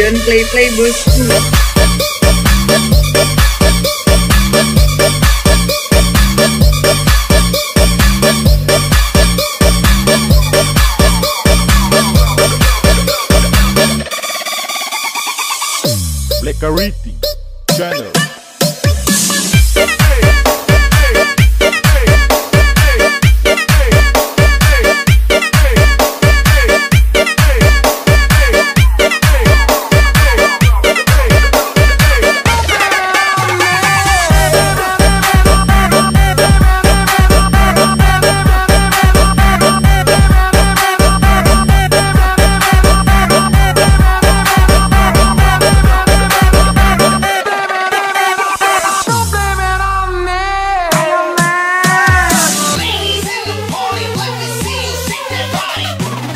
Don't play play bosku Blekariti Channel.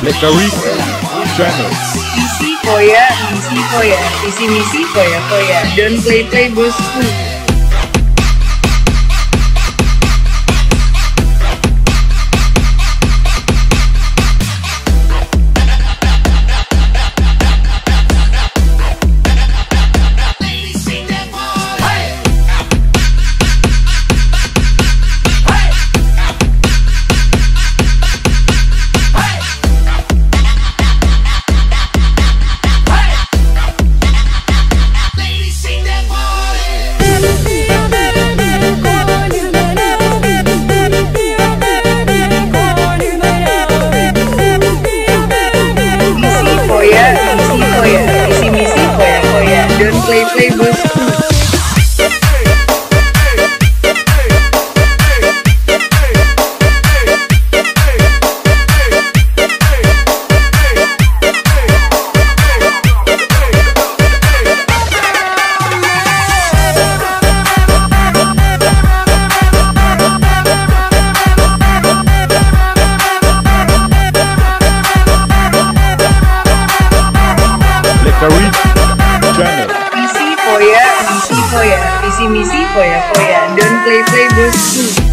Blekariti Channel. Misi koya, misi koya, visi misi koya koya. Don't play play bosku. misi poya, visi misi poya poya. Don't play play bosku.